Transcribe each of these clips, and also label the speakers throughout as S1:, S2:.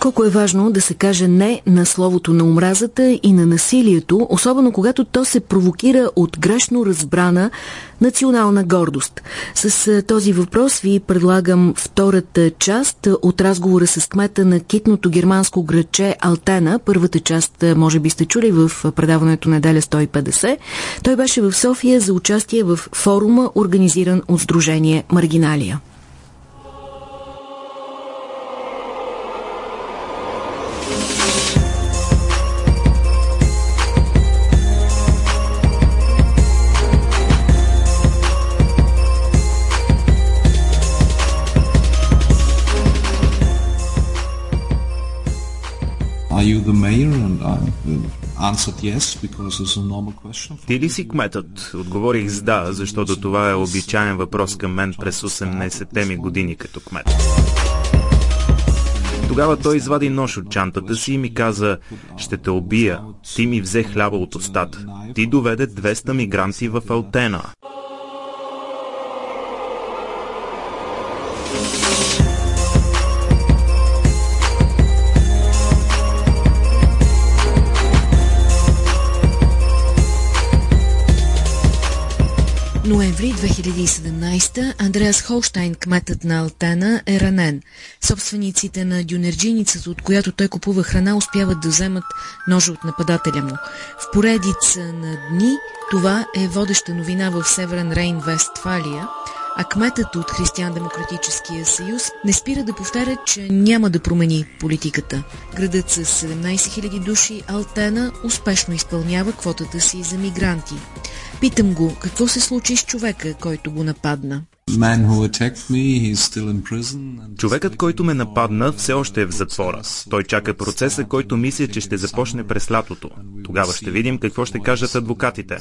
S1: Колко е важно да се каже не на словото на омразата и на насилието, особено когато то се провокира от грешно разбрана национална гордост. С този въпрос ви предлагам втората част от разговора с кмета на китното германско градче Алтена. Първата част може би сте чули в предаването Неделя 150. Той беше в София за участие в форума, организиран от Сдружение Маргиналия.
S2: Ти ли си кметът? Отговорих с да, защото това е обичайен въпрос към мен през 18-те ми години като кмет. Тогава той извади нож от чантата си и ми каза, ще те убия. Ти ми взе хляба от устата. Ти доведе 200 мигранти в Алтена.
S1: Ноември 2017 Андреас Холштайн, кметът на Алтена, е ранен. Собствениците на дюнерджиницата, от която той купува храна, успяват да вземат ножа от нападателя му. В поредица на дни това е водеща новина в Северен Рейн, Вестфалия, а кметът от Християн-демократическия съюз не спира да повтаря, че няма да промени политиката. Градът с 17 000 души Алтена успешно изпълнява квотата си за мигранти. Питам го, какво се случи с човека, който го нападна?
S2: Човекът, който ме нападна, все още е в затвора. Той чака процеса, който мисля, че ще започне през лятото. Тогава ще видим какво ще кажат адвокатите.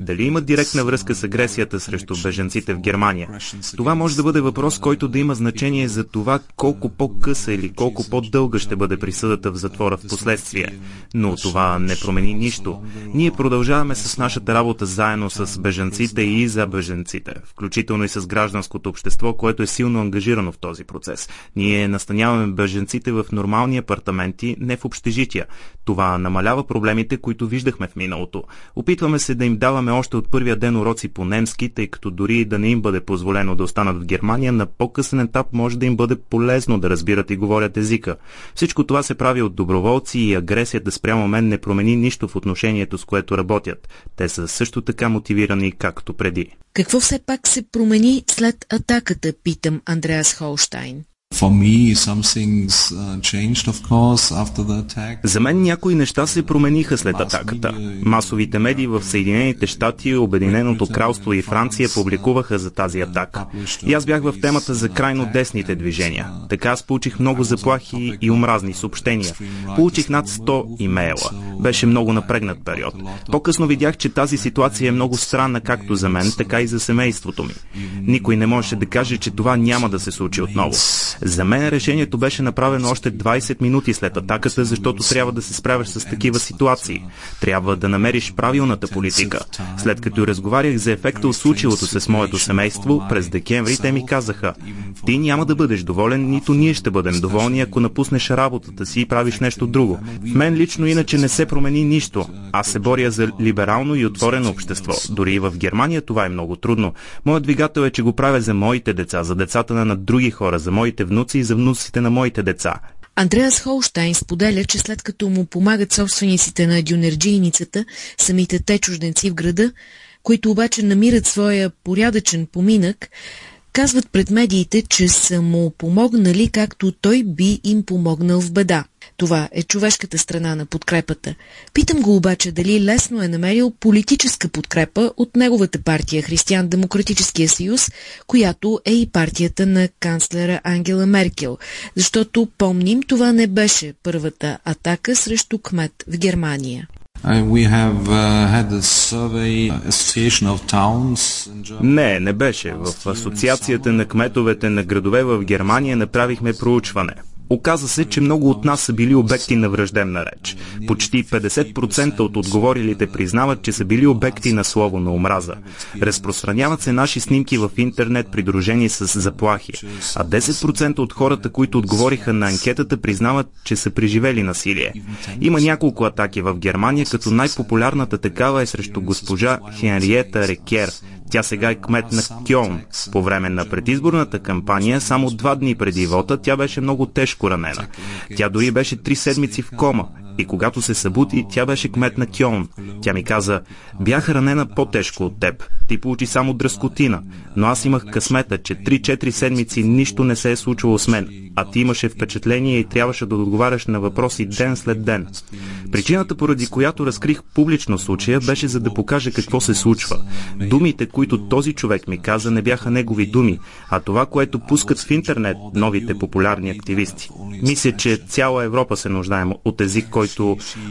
S2: Дали има директна връзка с агресията срещу беженците в Германия? Това може да бъде въпрос, който да има значение за това колко по-къса или колко по-дълга ще бъде присъдата в затвора в последствие. Но това не промени нищо. Ние продължаваме с нашата работа заедно с беженците и за беженците, включително и с гражданското общество, което е силно ангажирано в този процес. Ние настаняваме беженците в нормални апартаменти, не в общежития. Това намалява проблемите, които виждахме в миналото. Опитваме се да им даваме още от първия ден уроци по немски, тъй като дори да не им бъде позволено да останат в Германия, на по-късен етап може да им бъде полезно да разбират и говорят езика. Всичко това се прави от доброволци и агресията спрямо мен не промени нищо в отношението, с което работят. Те са също така мотивирани, както преди.
S1: Какво все пак се промени след атаката, питам Андреас
S2: Uh, За мен някои неща се промениха след атаката. Масовите медии в Съединените щати, Обединеното кралство и Франция публикуваха за тази атака. И аз бях в темата за крайно десните движения. Така аз получих много заплахи и омразни съобщения. Получих над 100 имейла. Беше много напрегнат период. По-късно видях, че тази ситуация е много странна както за мен, така и за семейството ми. Никой не можеше да каже, че това няма да се случи отново. За мен решението беше направено още 20 минути след атаката, защото трябва да се справяш с такива ситуации. Трябва да намериш правилната политика. След като разговарях за ефекта от случилото се с моето семейство, през декември те ми казаха Ти няма да бъдеш доволен, нито ние ще бъдем доволни, ако напуснеш работата си и правиш нещо друго. В мен лично иначе не се промени нищо. Аз се боря за либерално и отворено общество. Дори и в Германия това е много трудно. Моят двигател е, че го правя за моите деца, за децата на други хора, за моите внуци и за внуците на моите деца.
S1: Андреас Холштайн споделя, че след като му помагат собствениците на дюнерджийницата, самите те чужденци в града, които обаче намират своя порядъчен поминък, казват пред медиите, че са му помогнали както той би им помогнал в беда. Това е човешката страна на подкрепата. Питам го обаче дали лесно е намерил политическа подкрепа от неговата партия Християн-демократическия съюз, която е и партията на канцлера Ангела Меркел. Защото, помним, това не беше първата атака срещу кмет в Германия.
S2: Не, не беше. В Асоциацията на кметовете на градове в Германия направихме проучване. Оказа се, че много от нас са били обекти на враждебна реч. Почти 50% от отговорилите признават, че са били обекти на слово на омраза. Разпространяват се наши снимки в интернет, придружени с заплахи. А 10% от хората, които отговориха на анкетата, признават, че са преживели насилие. Има няколко атаки в Германия, като най-популярната такава е срещу госпожа Хенриета Рекер, тя сега е кмет на Кьон. По време на предизборната кампания, само два дни преди вота, тя беше много тежко ранена. Тя дори беше три седмици в кома и когато се събуди, тя беше кмет на Кьон. Тя ми каза, бях ранена по-тежко от теб. Ти получи само дръскотина, но аз имах късмета, че 3-4 седмици нищо не се е случвало с мен, а ти имаше впечатление и трябваше да отговаряш на въпроси ден след ден. Причината, поради която разкрих публично случая, беше за да покажа какво се случва. Думите, които този човек ми каза, не бяха негови думи, а това, което пускат в интернет новите популярни активисти. Мисля, че цяла Европа се нуждаем от език, който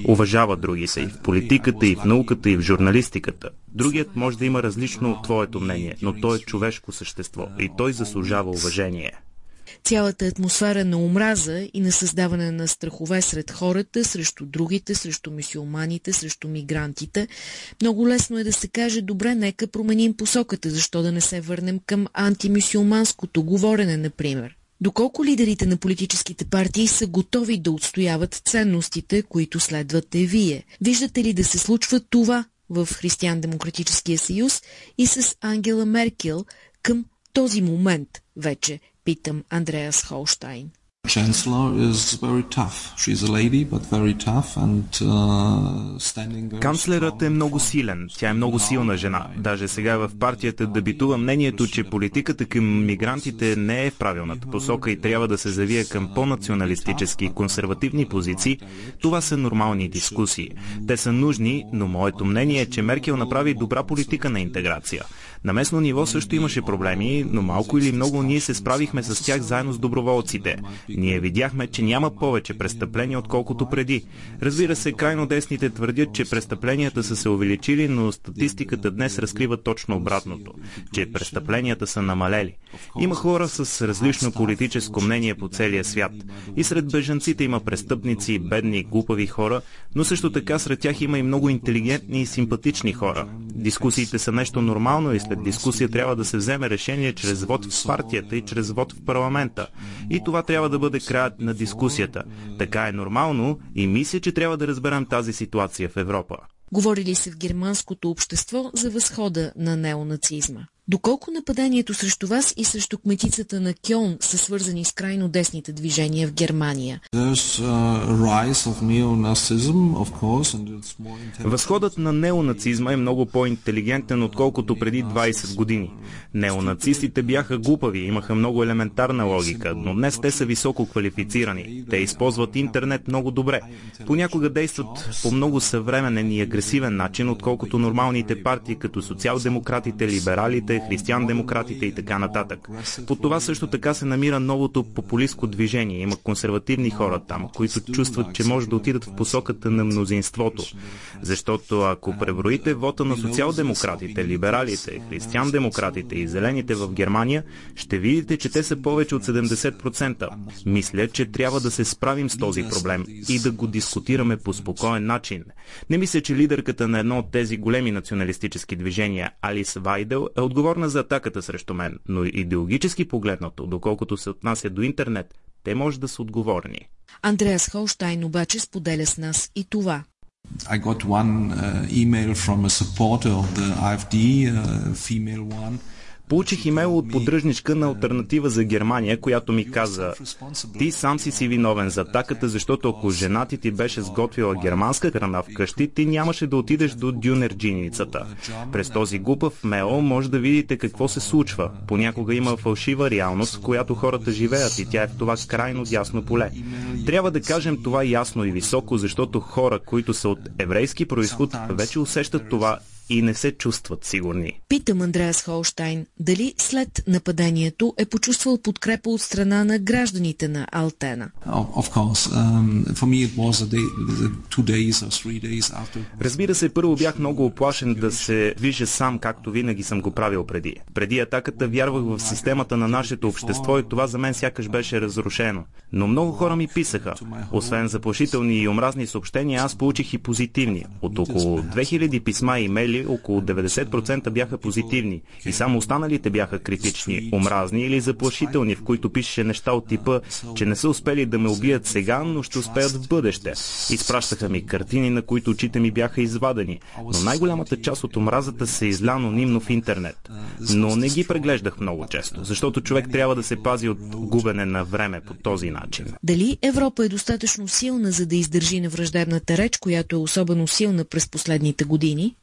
S2: уважава другите и в политиката, и в науката, и в журналистиката. Другият може да има различно от твоето мнение, но той е човешко същество и той заслужава уважение
S1: цялата атмосфера на омраза и на създаване на страхове сред хората, срещу другите, срещу мисиоманите, срещу мигрантите. Много лесно е да се каже, добре, нека променим посоката, защо да не се върнем към антимисиоманското говорене, например. Доколко лидерите на политическите партии са готови да отстояват ценностите, които следвате вие? Виждате ли да се случва това в Християн-демократическия съюз и с Ангела Меркел към този момент вече питам Андреас Холштайн.
S2: Uh, Канцлерът е много силен. Тя е много силна жена. Даже сега в партията да битува мнението, че политиката към мигрантите не е в правилната посока и трябва да се завие към по-националистически и консервативни позиции. Това са нормални дискусии. Те са нужни, но моето мнение е, че Меркел направи добра политика на интеграция. На местно ниво също имаше проблеми, но малко или много ние се справихме с тях заедно с доброволците. Ние видяхме, че няма повече престъпления, отколкото преди. Разбира се, крайно десните твърдят, че престъпленията са се увеличили, но статистиката днес разкрива точно обратното, че престъпленията са намалели. Има хора с различно политическо мнение по целия свят. И сред бежанците има престъпници, бедни, глупави хора, но също така сред тях има и много интелигентни и симпатични хора. Дискусиите са нещо нормално и след дискусия трябва да се вземе решение чрез вод в партията и чрез вод в парламента. И това трябва да бъде краят на дискусията. Така е нормално и мисля, че трябва да разберем тази ситуация в Европа.
S1: Говори ли се в германското общество за възхода на неонацизма? Доколко нападението срещу вас и срещу кметицата на Кьон са свързани с крайно десните движения в Германия?
S2: Възходът на неонацизма е много по-интелигентен, отколкото преди 20 години. Неонацистите бяха глупави, имаха много елементарна логика, но днес те са високо квалифицирани. Те използват интернет много добре. Понякога действат по много съвременен и агресивен начин, отколкото нормалните партии, като социал-демократите, либералите, християн-демократите и така нататък. По това също така се намира новото популистско движение. Има консервативни хора там, които чувстват, че може да отидат в посоката на мнозинството. Защото ако преброите вота на социал-демократите, либералите, християн-демократите и зелените в Германия, ще видите, че те са повече от 70%. Мисля, че трябва да се справим с този проблем и да го дискутираме по спокоен начин. Не мисля, че лидерката на едно от тези големи националистически движения, Алис Вайдел, е отговорна отговорна за атаката срещу мен, но идеологически погледнато, доколкото се отнася до интернет, те може да са отговорни.
S1: Андреас Холштайн обаче споделя с нас и това.
S3: I got one uh, email from a supporter of the AfD, uh, female one,
S2: Получих имейл от поддръжничка на альтернатива за Германия, която ми каза Ти сам си си виновен за атаката, защото ако жена ти ти беше сготвила германска храна вкъщи, ти нямаше да отидеш до дюнерджиницата. През този глупав мейл може да видите какво се случва. Понякога има фалшива реалност, в която хората живеят и тя е в това крайно дясно поле. Трябва да кажем това ясно и високо, защото хора, които са от еврейски происход, вече усещат това и не се чувстват сигурни.
S1: Питам Андреас Холштайн дали след нападението е почувствал подкрепа от страна на гражданите на Алтена.
S2: Разбира се, първо бях много оплашен да се движа сам, както винаги съм го правил преди. Преди атаката вярвах в системата на нашето общество и това за мен сякаш беше разрушено. Но много хора ми писаха. Освен заплашителни и омразни съобщения, аз получих и позитивни. От около 2000 писма и имейли, около 90% бяха позитивни и само останалите бяха критични, омразни или заплашителни, в които пишеше неща от типа, че не са успели да ме убият сега, но ще успеят в бъдеще. Изпращаха ми картини, на които очите ми бяха извадени, но най-голямата част от омразата се изля анонимно в интернет. Но не ги преглеждах много често, защото човек трябва да се пази от губене на време по този начин.
S1: Дали Европа е достатъчно силна, за да издържи на враждебната реч, която е особено силна през последните години?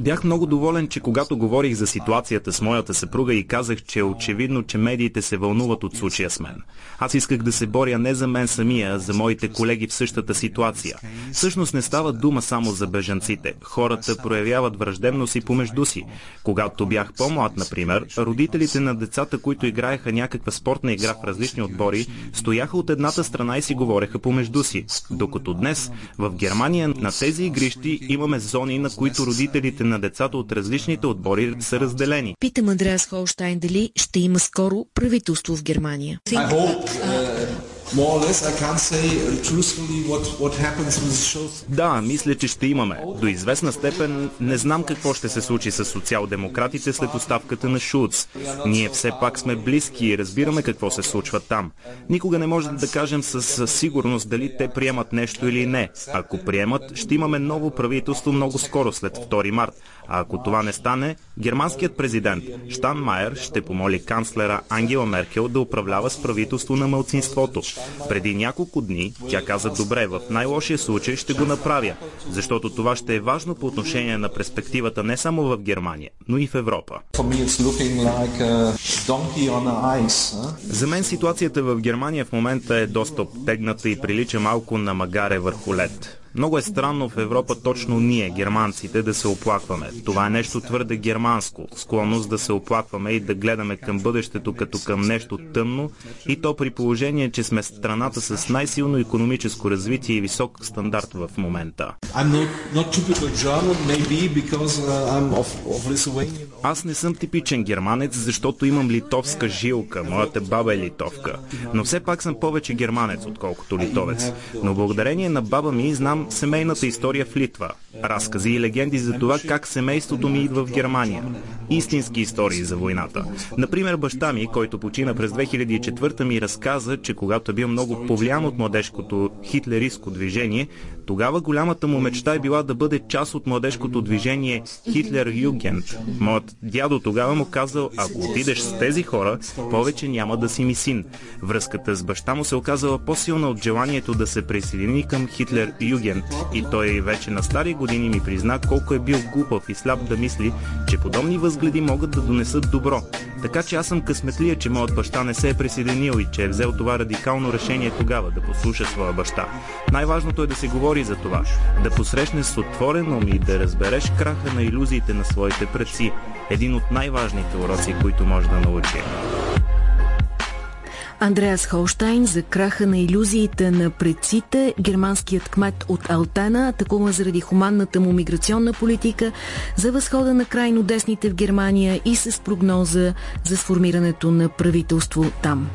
S2: Бях много доволен, че когато говорих за ситуацията с моята съпруга и казах, че е очевидно, че медиите се вълнуват от случая с мен. Аз исках да се боря не за мен самия, а за моите колеги в същата ситуация. Всъщност не става дума само за бежанците. Хората проявяват враждебност и помежду си. Когато бях по-млад, например, родителите на децата, които играеха някаква спортна игра в различни отбори, стояха от едната страна и си говореха помежду си. Докато днес в Германия на тези игрищи имаме зони, на които родителите на децата от различните отбори са разделени.
S1: Питам Андреас Холштайн дали ще има скоро правителство в Германия.
S2: Да, мисля, че ще имаме. До известна степен не знам какво ще се случи с социал-демократите след оставката на Шулц. Ние все пак сме близки и разбираме какво се случва там. Никога не можем да кажем с сигурност дали те приемат нещо или не. Ако приемат, ще имаме ново правителство много скоро след 2 март. А ако това не стане, германският президент Штан Майер ще помоли канцлера Ангела Меркел да управлява с правителство на мълцинството. Преди няколко дни тя каза добре, в най-лошия случай ще го направя, защото това ще е важно по отношение на перспективата не само в Германия, но и в Европа. За мен ситуацията в Германия в момента е доста обтегната и прилича малко на магаре върху лед. Много е странно в Европа точно ние, германците, да се оплакваме. Това е нещо твърде германско. Склонност да се оплакваме и да гледаме към бъдещето като към нещо тъмно и то при положение, че сме страната с най-силно економическо развитие и висок стандарт в момента. Аз не съм типичен германец, защото имам литовска жилка. Моята баба е литовка. Но все пак съм повече германец, отколкото литовец. Но благодарение на баба ми знам семейната история в Литва. Разкази и легенди за това как семейството ми идва в Германия. Истински истории за войната. Например, баща ми, който почина през 2004 ми разказа, че когато е бил много повлиян от младежкото хитлеристко движение, тогава голямата му мечта е била да бъде част от младежкото движение Хитлер Югент. Моят дядо тогава му казал, ако отидеш с тези хора, повече няма да си ми син. Връзката с баща му се оказала по-силна от желанието да се присъедини към Хитлер Югент и той вече на стари години ми призна колко е бил глупав и сляп да мисли, че подобни възгледи могат да донесат добро. Така че аз съм късметлия, че моят баща не се е присъединил и че е взел това радикално решение тогава да послуша своя баща. Най-важното е да се говори за това, да посрещнеш с отворен ум и да разбереш краха на иллюзиите на своите предци. Един от най-важните уроци, които може да научи.
S1: Андреас Холштайн за краха на иллюзиите на предците, германският кмет от Алтена, атакува заради хуманната му миграционна политика, за възхода на крайно десните в Германия и с прогноза за сформирането на правителство там.